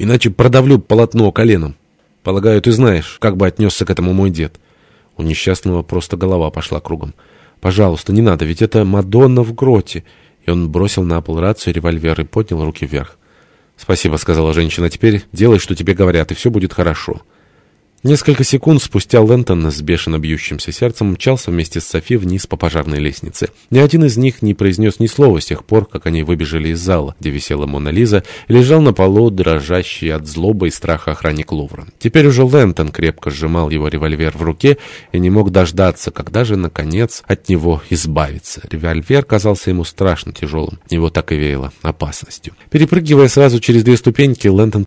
Иначе продавлю полотно коленом. Полагаю, ты знаешь, как бы отнесся к этому мой дед. У несчастного просто голова пошла кругом. «Пожалуйста, не надо, ведь это Мадонна в гроте!» И он бросил на пол рацию револьвер и поднял руки вверх. «Спасибо», — сказала женщина, — «теперь делай, что тебе говорят, и все будет хорошо». Несколько секунд спустя Лэнтон с бешено бьющимся сердцем мчался вместе с Софи вниз по пожарной лестнице. Ни один из них не произнес ни слова с тех пор, как они выбежали из зала, где висела Мона Лиза, и лежал на полу, дрожащий от злобы и страха охранник Лувра. Теперь уже Лэнтон крепко сжимал его револьвер в руке и не мог дождаться, когда же, наконец, от него избавиться. Револьвер казался ему страшно тяжелым, его так и веяло опасностью. Перепрыгивая сразу через две ступеньки, Лэнтон